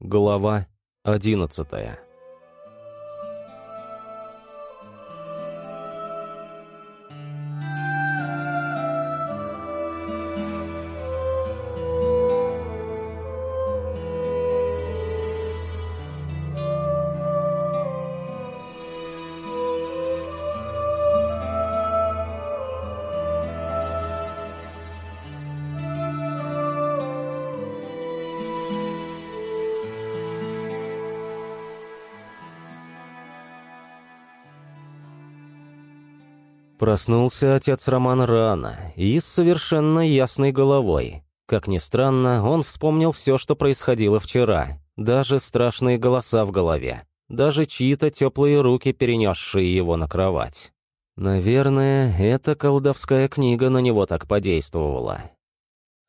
Глава одиннадцатая. Проснулся отец Роман рано и с совершенно ясной головой. Как ни странно, он вспомнил все, что происходило вчера, даже страшные голоса в голове, даже чьи-то теплые руки, перенесшие его на кровать. Наверное, эта колдовская книга на него так подействовала.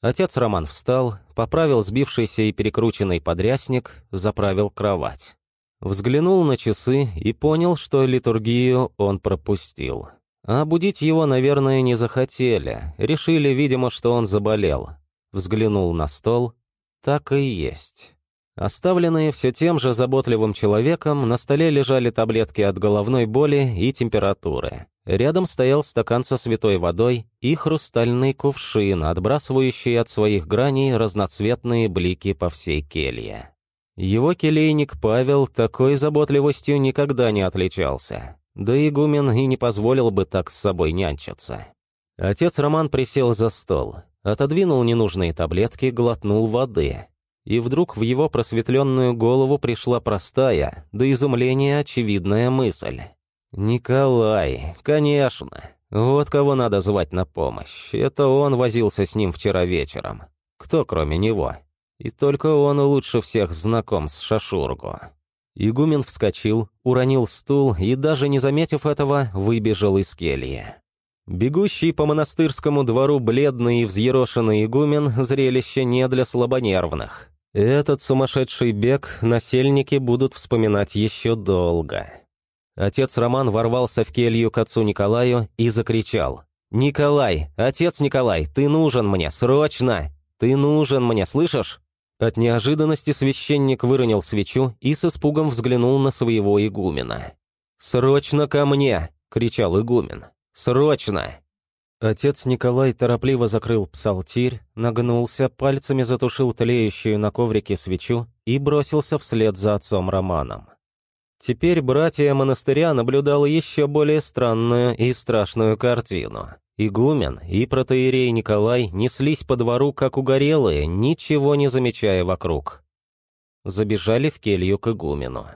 Отец Роман встал, поправил сбившийся и перекрученный подрясник, заправил кровать. Взглянул на часы и понял, что литургию он пропустил. А будить его, наверное, не захотели. Решили, видимо, что он заболел. Взглянул на стол. Так и есть. Оставленные все тем же заботливым человеком, на столе лежали таблетки от головной боли и температуры. Рядом стоял стакан со святой водой и хрустальный кувшин, отбрасывающий от своих граней разноцветные блики по всей келье. Его келейник Павел такой заботливостью никогда не отличался. Да игумен и не позволил бы так с собой нянчиться. Отец Роман присел за стол, отодвинул ненужные таблетки, глотнул воды. И вдруг в его просветленную голову пришла простая, до изумления очевидная мысль. «Николай, конечно. Вот кого надо звать на помощь. Это он возился с ним вчера вечером. Кто кроме него? И только он лучше всех знаком с Шашургу». Игумен вскочил, уронил стул и, даже не заметив этого, выбежал из кельи. Бегущий по монастырскому двору бледный и взъерошенный игумен – зрелище не для слабонервных. Этот сумасшедший бег насельники будут вспоминать еще долго. Отец Роман ворвался в келью к отцу Николаю и закричал. «Николай, отец Николай, ты нужен мне, срочно! Ты нужен мне, слышишь?» От неожиданности священник выронил свечу и с испугом взглянул на своего игумена. «Срочно ко мне!» — кричал игумен. «Срочно!» Отец Николай торопливо закрыл псалтирь, нагнулся, пальцами затушил тлеющую на коврике свечу и бросился вслед за отцом Романом. Теперь братья монастыря наблюдало еще более странную и страшную картину. Игумен и протеерей Николай неслись по двору, как угорелые, ничего не замечая вокруг. Забежали в келью к игумену.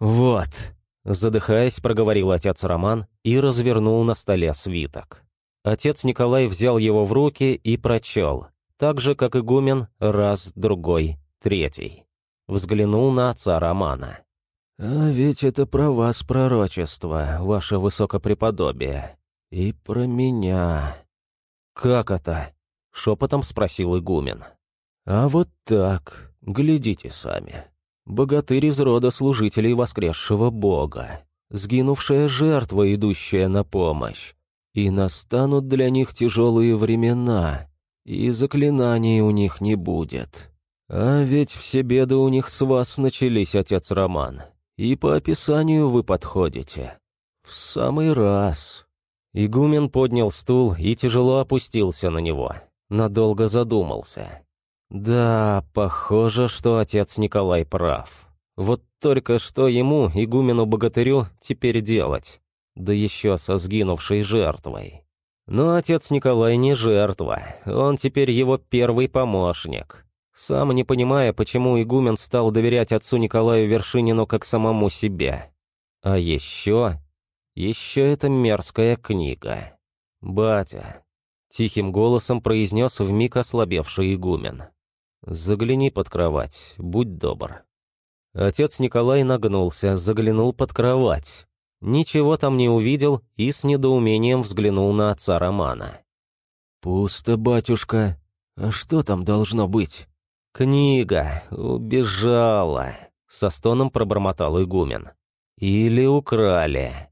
«Вот», — задыхаясь, проговорил отец Роман и развернул на столе свиток. Отец Николай взял его в руки и прочел, так же, как игумен, раз, другой, третий. Взглянул на отца Романа. «А ведь это про вас пророчество, ваше высокопреподобие», «И про меня». «Как это?» — шепотом спросил игумен. «А вот так, глядите сами. Богатырь из рода служителей воскресшего Бога, сгинувшая жертва, идущая на помощь. И настанут для них тяжелые времена, и заклинаний у них не будет. А ведь все беды у них с вас начались, отец Роман, и по описанию вы подходите. В самый раз». Игумен поднял стул и тяжело опустился на него. Надолго задумался. Да, похоже, что отец Николай прав. Вот только что ему, игумену-богатырю, теперь делать? Да еще со сгинувшей жертвой. Но отец Николай не жертва, он теперь его первый помощник. Сам не понимая, почему игумен стал доверять отцу Николаю Вершинину как самому себе. А еще еще эта мерзкая книга. «Батя», — тихим голосом произнес вмиг ослабевший игумен. «Загляни под кровать, будь добр». Отец Николай нагнулся, заглянул под кровать. Ничего там не увидел и с недоумением взглянул на отца Романа. «Пусто, батюшка. А что там должно быть?» «Книга. Убежала», — со стоном пробормотал игумен. «Или украли».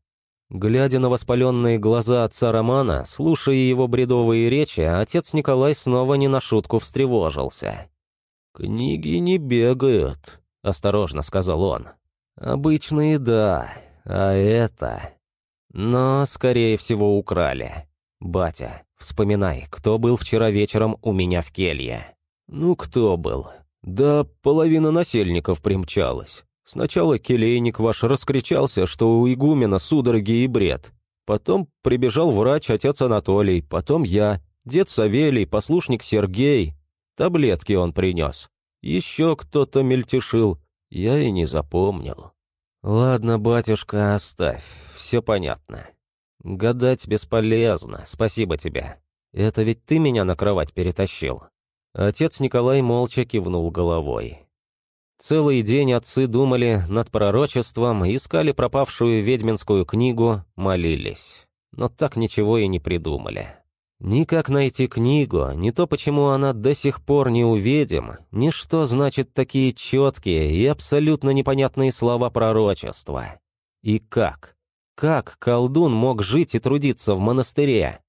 Глядя на воспаленные глаза отца Романа, слушая его бредовые речи, отец Николай снова не на шутку встревожился. «Книги не бегают», — осторожно сказал он. «Обычные, да, а это...» «Но, скорее всего, украли. Батя, вспоминай, кто был вчера вечером у меня в келье?» «Ну, кто был?» «Да половина насельников примчалась. Сначала келейник ваш раскричался, что у игумена судороги и бред. Потом прибежал врач, отец Анатолий, потом я, дед Савелий, послушник Сергей. Таблетки он принес. Еще кто-то мельтешил, я и не запомнил. Ладно, батюшка, оставь, все понятно. Гадать бесполезно, спасибо тебе. Это ведь ты меня на кровать перетащил. Отец Николай молча кивнул головой. Целый день отцы думали над пророчеством, искали пропавшую ведьминскую книгу, молились. Но так ничего и не придумали. Ни как найти книгу, ни то, почему она до сих пор не увидим, ни что значит такие четкие и абсолютно непонятные слова пророчества. И как? Как колдун мог жить и трудиться в монастыре?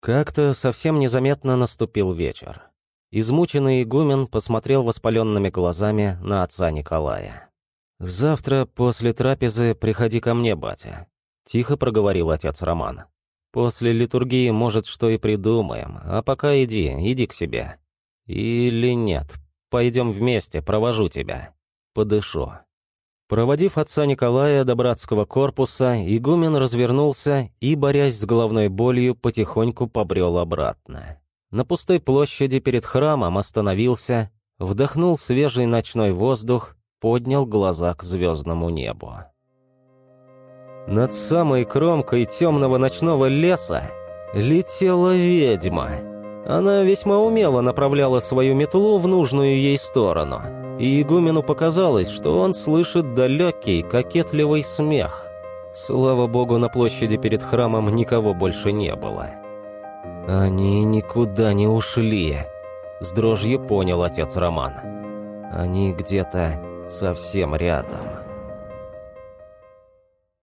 Как-то совсем незаметно наступил вечер. Измученный игумен посмотрел воспаленными глазами на отца Николая. «Завтра после трапезы приходи ко мне, батя», — тихо проговорил отец Роман. «После литургии, может, что и придумаем, а пока иди, иди к себе. Или нет, пойдем вместе, провожу тебя. Подышу». Проводив отца Николая до братского корпуса, игумен развернулся и, борясь с головной болью, потихоньку побрел обратно на пустой площади перед храмом остановился, вдохнул свежий ночной воздух, поднял глаза к звездному небу. Над самой кромкой темного ночного леса летела ведьма. Она весьма умело направляла свою метлу в нужную ей сторону, и игумену показалось, что он слышит далекий, кокетливый смех. Слава богу, на площади перед храмом никого больше не было. «Они никуда не ушли», — с дрожью понял отец Роман. «Они где-то совсем рядом».